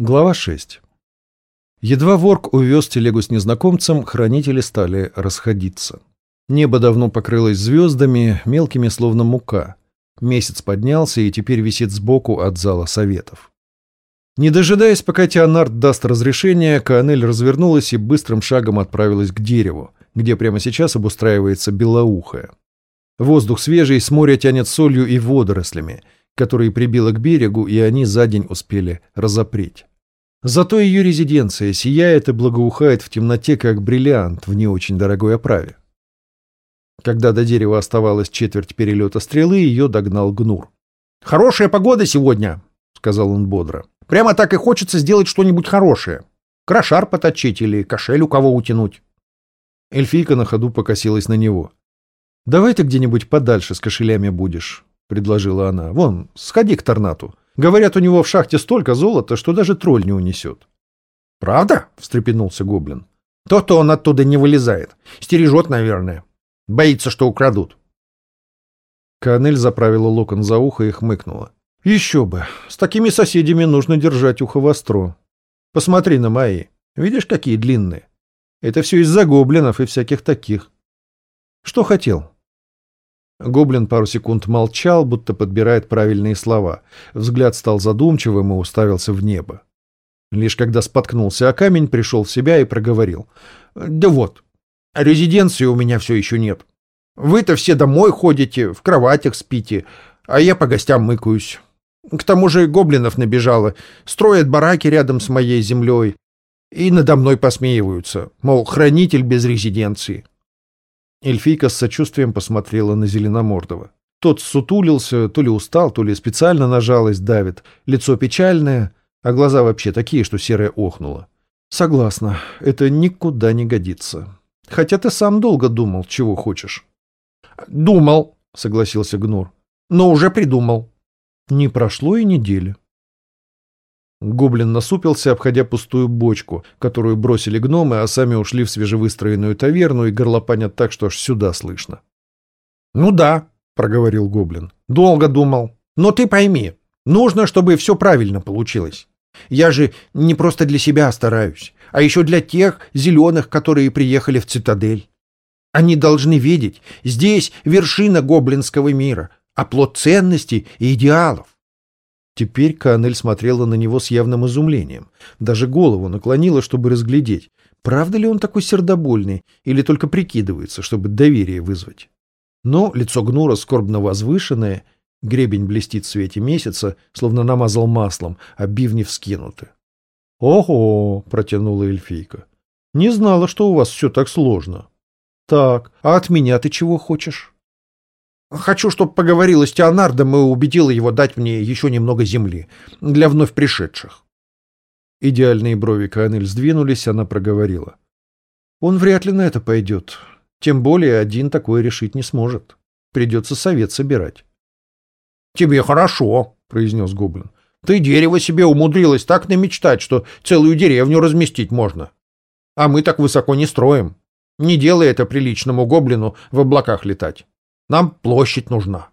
Глава 6. Едва Ворк увез телегу с незнакомцем, хранители стали расходиться. Небо давно покрылось звездами, мелкими словно мука. Месяц поднялся и теперь висит сбоку от зала советов. Не дожидаясь, пока Теонард даст разрешение, Каанель развернулась и быстрым шагом отправилась к дереву, где прямо сейчас обустраивается белоухая. Воздух свежий, с моря тянет солью и водорослями, которые прибило к берегу, и они за день успели разопреть. Зато ее резиденция сияет и благоухает в темноте, как бриллиант в не очень дорогой оправе. Когда до дерева оставалась четверть перелета стрелы, ее догнал Гнур. «Хорошая погода сегодня», — сказал он бодро. «Прямо так и хочется сделать что-нибудь хорошее. Крошар поточить или кошель у кого утянуть». Эльфийка на ходу покосилась на него. «Давай ты где-нибудь подальше с кошелями будешь», — предложила она. «Вон, сходи к Торнату. Говорят, у него в шахте столько золота, что даже тролль не унесет. — Правда? — встрепенулся гоблин. — То-то он оттуда не вылезает. Стережет, наверное. Боится, что украдут. Канель заправила локон за ухо и хмыкнула. — Еще бы. С такими соседями нужно держать ухо востро. Посмотри на мои. Видишь, какие длинные? Это все из-за гоблинов и всяких таких. Что хотел? Гоблин пару секунд молчал, будто подбирает правильные слова. Взгляд стал задумчивым и уставился в небо. Лишь когда споткнулся о камень, пришел в себя и проговорил. «Да вот, резиденции у меня все еще нет. Вы-то все домой ходите, в кроватях спите, а я по гостям мыкаюсь. К тому же гоблинов набежало, строят бараки рядом с моей землей и надо мной посмеиваются, мол, хранитель без резиденции. Эльфийка с сочувствием посмотрела на Зеленомордова. Тот сутулился, то ли устал, то ли специально на жалость давит. Лицо печальное, а глаза вообще такие, что серая охнула. Согласна, это никуда не годится. Хотя ты сам долго думал, чего хочешь. Думал, согласился Гнур. Но уже придумал. Не прошло и недели. Гоблин насупился, обходя пустую бочку, которую бросили гномы, а сами ушли в свежевыстроенную таверну и горлопанят так, что аж сюда слышно. «Ну да», — проговорил Гоблин, — «долго думал. Но ты пойми, нужно, чтобы все правильно получилось. Я же не просто для себя стараюсь, а еще для тех зеленых, которые приехали в цитадель. Они должны видеть, здесь вершина гоблинского мира, оплот ценностей и идеалов. Теперь Канель смотрела на него с явным изумлением. Даже голову наклонила, чтобы разглядеть, правда ли он такой сердобольный или только прикидывается, чтобы доверие вызвать. Но лицо Гнура скорбно возвышенное, гребень блестит в свете месяца, словно намазал маслом, а бивни вскинуты. «Ого!» — протянула эльфийка. «Не знала, что у вас все так сложно. Так, а от меня ты чего хочешь?» Хочу, чтобы поговорила с Теонардом и убедила его дать мне еще немного земли для вновь пришедших. Идеальные брови Канель сдвинулись, она проговорила. Он вряд ли на это пойдет. Тем более один такое решить не сможет. Придется совет собирать. — Тебе хорошо, — произнес Гоблин. — Ты дерево себе умудрилась так намечтать, что целую деревню разместить можно. А мы так высоко не строим. Не делай это приличному гоблину в облаках летать. Нам площадь нужна.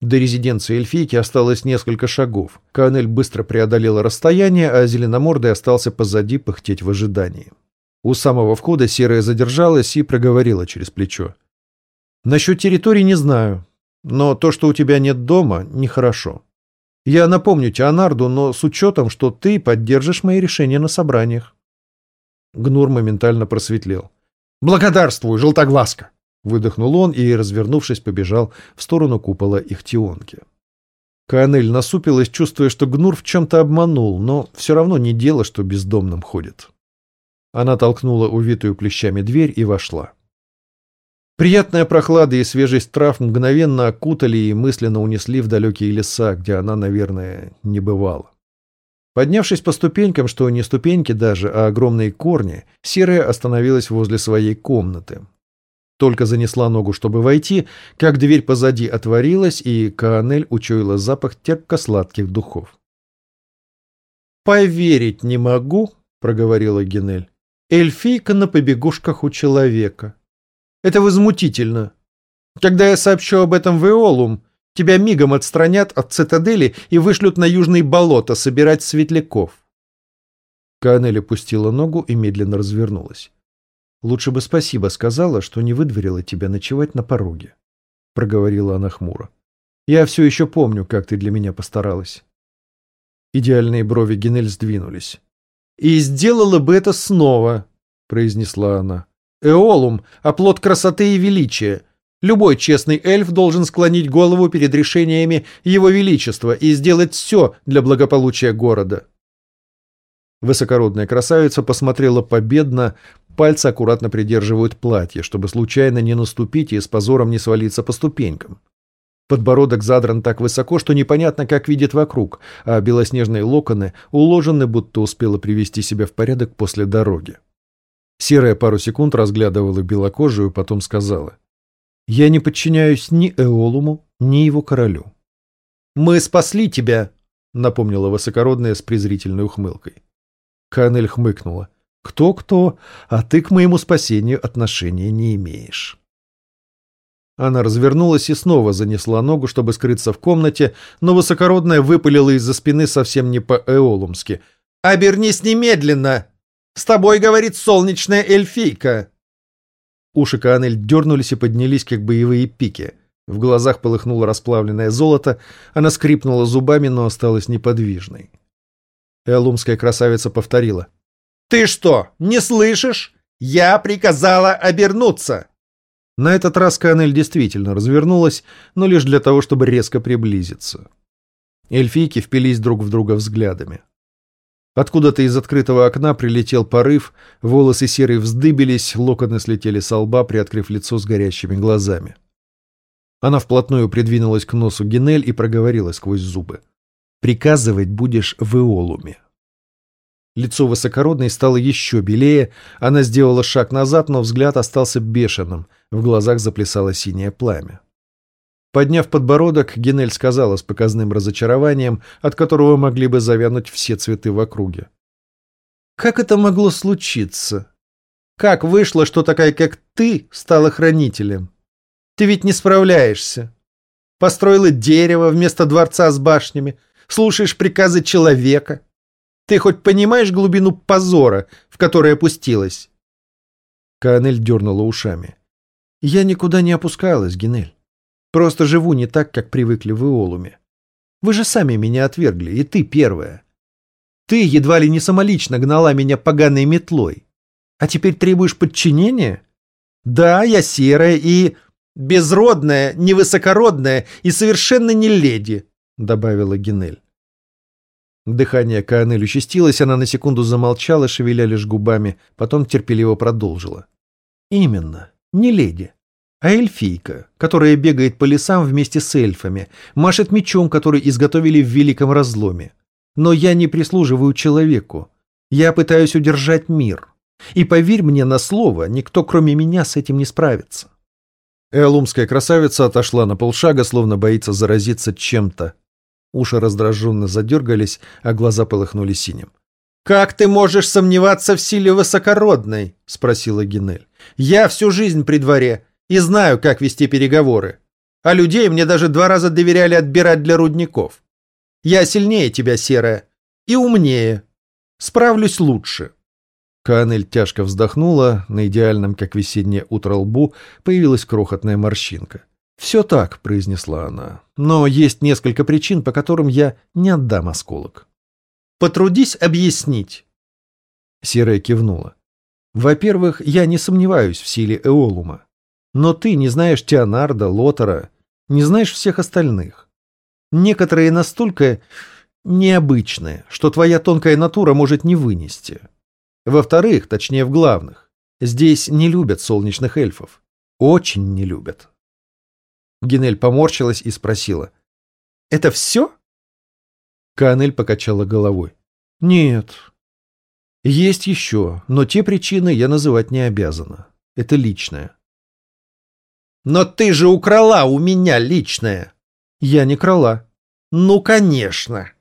До резиденции эльфийки осталось несколько шагов. Канель быстро преодолела расстояние, а зеленомордый остался позади пыхтеть в ожидании. У самого входа серая задержалась и проговорила через плечо. «Насчет территории не знаю, но то, что у тебя нет дома, нехорошо. Я напомню Теонарду, но с учетом, что ты поддержишь мои решения на собраниях». Гнур моментально просветлел. «Благодарствую, желтоглазка!» Выдохнул он и, развернувшись, побежал в сторону купола Ихтионки. Канель насупилась, чувствуя, что Гнур в чем-то обманул, но все равно не дело, что бездомным ходит. Она толкнула увитую плещами дверь и вошла. Приятная прохлада и свежесть трав мгновенно окутали и мысленно унесли в далекие леса, где она, наверное, не бывала. Поднявшись по ступенькам, что не ступеньки даже, а огромные корни, Серая остановилась возле своей комнаты. Только занесла ногу, чтобы войти, как дверь позади отворилась, и Каанель учуяла запах терпко-сладких духов. «Поверить не могу», — проговорила Генель. «Эльфийка на побегушках у человека. Это возмутительно. Когда я сообщу об этом в Эолум, тебя мигом отстранят от цитадели и вышлют на южные болота собирать светляков. Канель опустила ногу и медленно развернулась. «Лучше бы спасибо сказала, что не выдворила тебя ночевать на пороге», — проговорила она хмуро. «Я все еще помню, как ты для меня постаралась». Идеальные брови Генель сдвинулись. «И сделала бы это снова», — произнесла она. «Эолум — оплот красоты и величия. Любой честный эльф должен склонить голову перед решениями Его Величества и сделать все для благополучия города». Высокородная красавица посмотрела победно, пальцы аккуратно придерживают платье, чтобы случайно не наступить и с позором не свалиться по ступенькам. Подбородок задран так высоко, что непонятно, как видит вокруг, а белоснежные локоны уложены, будто успела привести себя в порядок после дороги. Серая пару секунд разглядывала белокожую, потом сказала. «Я не подчиняюсь ни Эолуму, ни его королю». «Мы спасли тебя», — напомнила высокородная с презрительной ухмылкой. Канель хмыкнула. «Кто-кто, а ты к моему спасению отношения не имеешь». Она развернулась и снова занесла ногу, чтобы скрыться в комнате, но высокородная выпалила из-за спины совсем не по-эолумски. «Обернись немедленно! С тобой говорит солнечная эльфийка!» Уши Каанель дернулись и поднялись, как боевые пики. В глазах полыхнуло расплавленное золото, она скрипнула зубами, но осталась неподвижной. Элумская красавица повторила. «Ты что, не слышишь? Я приказала обернуться!» На этот раз Канель действительно развернулась, но лишь для того, чтобы резко приблизиться. Эльфийки впились друг в друга взглядами. Откуда-то из открытого окна прилетел порыв, волосы серой вздыбились, локоны слетели со лба, приоткрыв лицо с горящими глазами. Она вплотную придвинулась к носу Генель и проговорила сквозь зубы. Приказывать будешь в Иолуме. Лицо высокородной стало еще белее, она сделала шаг назад, но взгляд остался бешеным, в глазах заплясало синее пламя. Подняв подбородок, Генель сказала с показным разочарованием, от которого могли бы завянуть все цветы в округе. «Как это могло случиться? Как вышло, что такая, как ты, стала хранителем? Ты ведь не справляешься. Построила дерево вместо дворца с башнями, слушаешь приказы человека. Ты хоть понимаешь глубину позора, в который опустилась?» Канель дернула ушами. «Я никуда не опускалась, Генель. Просто живу не так, как привыкли в Иолуме. Вы же сами меня отвергли, и ты первая. Ты едва ли не самолично гнала меня поганой метлой. А теперь требуешь подчинения? Да, я серая и... безродная, невысокородная и совершенно не леди. — добавила Генель. Дыхание Каанель участилось, она на секунду замолчала, шевеля лишь губами, потом терпеливо продолжила. «Именно. Не леди, а эльфийка, которая бегает по лесам вместе с эльфами, машет мечом, который изготовили в Великом Разломе. Но я не прислуживаю человеку. Я пытаюсь удержать мир. И поверь мне на слово, никто кроме меня с этим не справится». Элумская красавица отошла на полшага, словно боится заразиться чем-то, Уши раздраженно задергались, а глаза полыхнули синим. «Как ты можешь сомневаться в силе высокородной?» — спросила Генель. «Я всю жизнь при дворе и знаю, как вести переговоры. А людей мне даже два раза доверяли отбирать для рудников. Я сильнее тебя, Серая, и умнее. Справлюсь лучше». Канель тяжко вздохнула, на идеальном, как весеннее утро лбу, появилась крохотная морщинка. «Все так», — произнесла она, — «но есть несколько причин, по которым я не отдам осколок». «Потрудись объяснить». Серая кивнула. «Во-первых, я не сомневаюсь в силе Эолума. Но ты не знаешь Теонарда, Лотера, не знаешь всех остальных. Некоторые настолько необычные, что твоя тонкая натура может не вынести. Во-вторых, точнее в главных, здесь не любят солнечных эльфов. Очень не любят. Генель поморщилась и спросила. «Это все?» Канель покачала головой. «Нет. Есть еще, но те причины я называть не обязана. Это личное». «Но ты же украла у меня личное!» «Я не крала». «Ну, конечно!»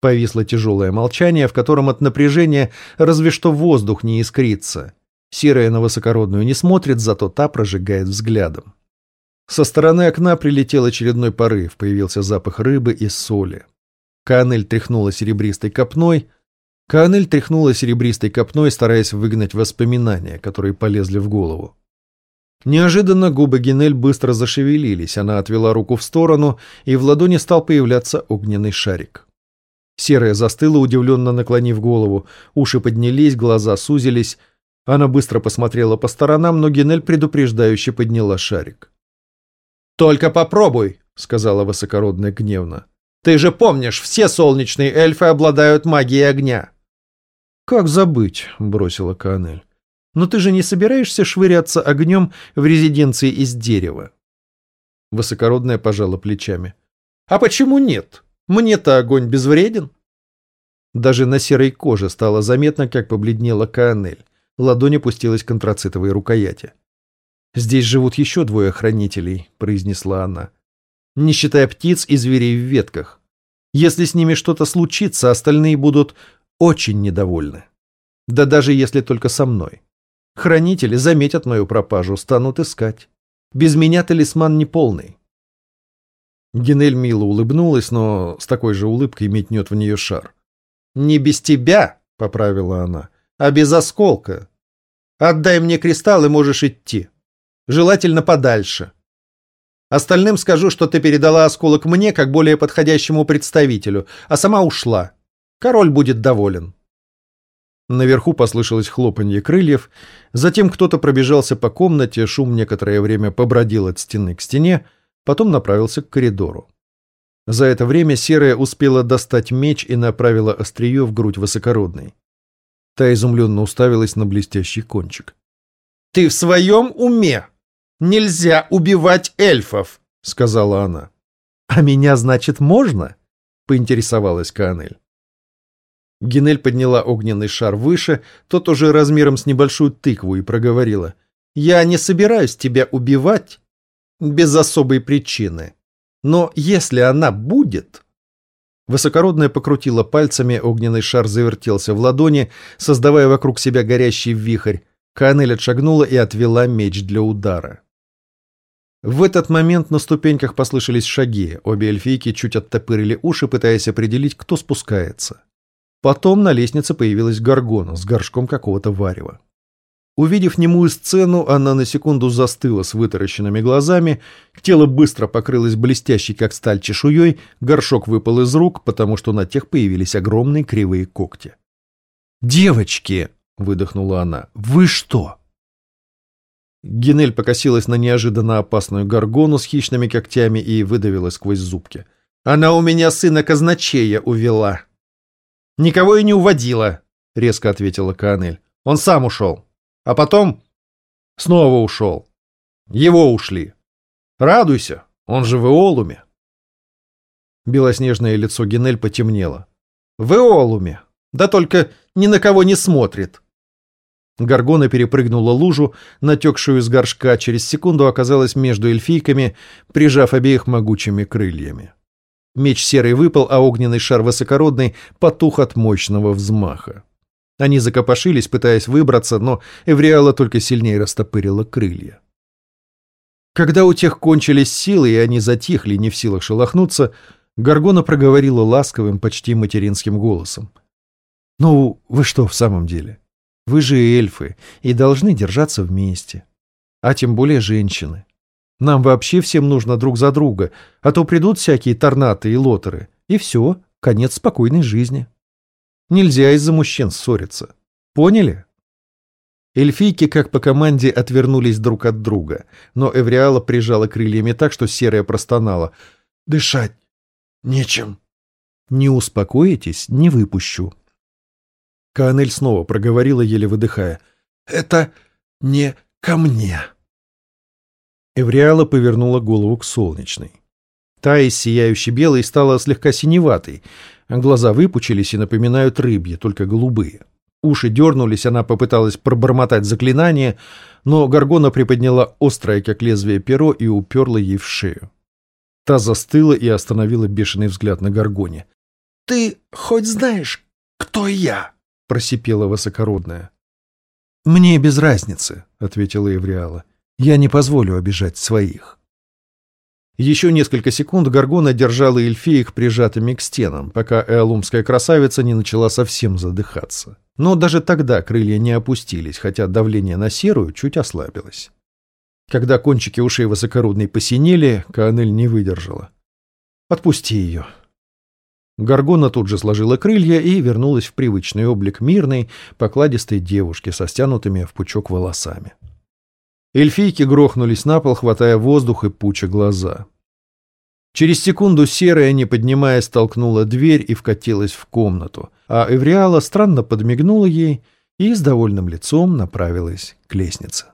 Повисло тяжелое молчание, в котором от напряжения разве что воздух не искрится. Серая на высокородную не смотрит, зато та прожигает взглядом. Со стороны окна прилетел очередной порыв, появился запах рыбы и соли. Канель тряхнула серебристой копной. Каанель тряхнула серебристой копной, стараясь выгнать воспоминания, которые полезли в голову. Неожиданно губы Генель быстро зашевелились, она отвела руку в сторону, и в ладони стал появляться огненный шарик. Серая застыла, удивленно наклонив голову, уши поднялись, глаза сузились. Она быстро посмотрела по сторонам, но Генель предупреждающе подняла шарик. «Только попробуй!» — сказала высокородная гневно. «Ты же помнишь, все солнечные эльфы обладают магией огня!» «Как забыть?» — бросила Канель. «Но ты же не собираешься швыряться огнем в резиденции из дерева?» Высокородная пожала плечами. «А почему нет? Мне-то огонь безвреден». Даже на серой коже стало заметно, как побледнела Каанель. Ладонь опустилась к контрацитовой рукояти. «Здесь живут еще двое хранителей», — произнесла она. «Не считая птиц и зверей в ветках. Если с ними что-то случится, остальные будут очень недовольны. Да даже если только со мной. Хранители заметят мою пропажу, станут искать. Без меня талисман не полный. Генель мило улыбнулась, но с такой же улыбкой метнет в нее шар. «Не без тебя», — поправила она, — «а без осколка. Отдай мне кристалл, и можешь идти. Желательно подальше. Остальным скажу, что ты передала осколок мне, как более подходящему представителю, а сама ушла. Король будет доволен. Наверху послышалось хлопанье крыльев, затем кто-то пробежался по комнате, шум некоторое время побродил от стены к стене, потом направился к коридору. За это время Серая успела достать меч и направила острие в грудь высокородной. Та изумленно уставилась на блестящий кончик. «Ты в своем уме? Нельзя убивать эльфов!» — сказала она. «А меня, значит, можно?» — поинтересовалась Канель. Генель подняла огненный шар выше, тот уже размером с небольшую тыкву, и проговорила. «Я не собираюсь тебя убивать без особой причины. Но если она будет...» Высокородная покрутила пальцами, огненный шар завертелся в ладони, создавая вокруг себя горящий вихрь. Канель отшагнула и отвела меч для удара. В этот момент на ступеньках послышались шаги. Обе эльфийки чуть оттопырили уши, пытаясь определить, кто спускается. Потом на лестнице появилась горгона с горшком какого-то варева. Увидев немую сцену, она на секунду застыла с вытаращенными глазами, тело быстро покрылось блестящей, как сталь, чешуей, горшок выпал из рук, потому что на тех появились огромные кривые когти. «Девочки!» — выдохнула она. «Вы что?» Генель покосилась на неожиданно опасную горгону с хищными когтями и выдавила сквозь зубки. «Она у меня сына казначея увела!» «Никого и не уводила», — резко ответила Канель. «Он сам ушел. А потом снова ушел. Его ушли. Радуйся, он же в Эолуме». Белоснежное лицо Генель потемнело. «В Эолуме. Да только ни на кого не смотрит». Гаргона перепрыгнула лужу, натекшую из горшка, через секунду оказалась между эльфийками, прижав обеих могучими крыльями. Меч серый выпал, а огненный шар высокородный потух от мощного взмаха. Они закопошились, пытаясь выбраться, но Эвриала только сильнее растопырила крылья. Когда у тех кончились силы, и они затихли, не в силах шелохнуться, Гаргона проговорила ласковым, почти материнским голосом. «Ну, вы что в самом деле? Вы же эльфы и должны держаться вместе. А тем более женщины. Нам вообще всем нужно друг за друга, а то придут всякие торнаты и лотеры, и все, конец спокойной жизни. Нельзя из-за мужчин ссориться. Поняли? Эльфийки, как по команде, отвернулись друг от друга, но Эвриала прижала крыльями так, что серая простонала. «Дышать нечем». «Не успокоитесь, не выпущу». Канель снова проговорила, еле выдыхая. «Это не ко мне». Эвриала повернула голову к солнечной. Та из сияющей белой стала слегка синеватой, глаза выпучились и напоминают рыбьи, только голубые. Уши дернулись, она попыталась пробормотать заклинание, но Гаргона приподняла острое, как лезвие перо, и уперла ей в шею. Та застыла и остановила бешеный взгляд на Гаргоне. — Ты хоть знаешь, кто я? — просипела высокородная. — Мне без разницы, — ответила Эвриала. Я не позволю обижать своих. Еще несколько секунд Гаргона держала эльфиек прижатыми к стенам, пока эолумская красавица не начала совсем задыхаться. Но даже тогда крылья не опустились, хотя давление на серую чуть ослабилось. Когда кончики ушей высокородной посинели, Каанель не выдержала. «Отпусти ее». Гаргона тут же сложила крылья и вернулась в привычный облик мирной, покладистой девушки со стянутыми в пучок волосами. Эльфийки грохнулись на пол, хватая воздух и пуча глаза. Через секунду серая, не поднимаясь, толкнула дверь и вкатилась в комнату, а Эвриала странно подмигнула ей и с довольным лицом направилась к лестнице.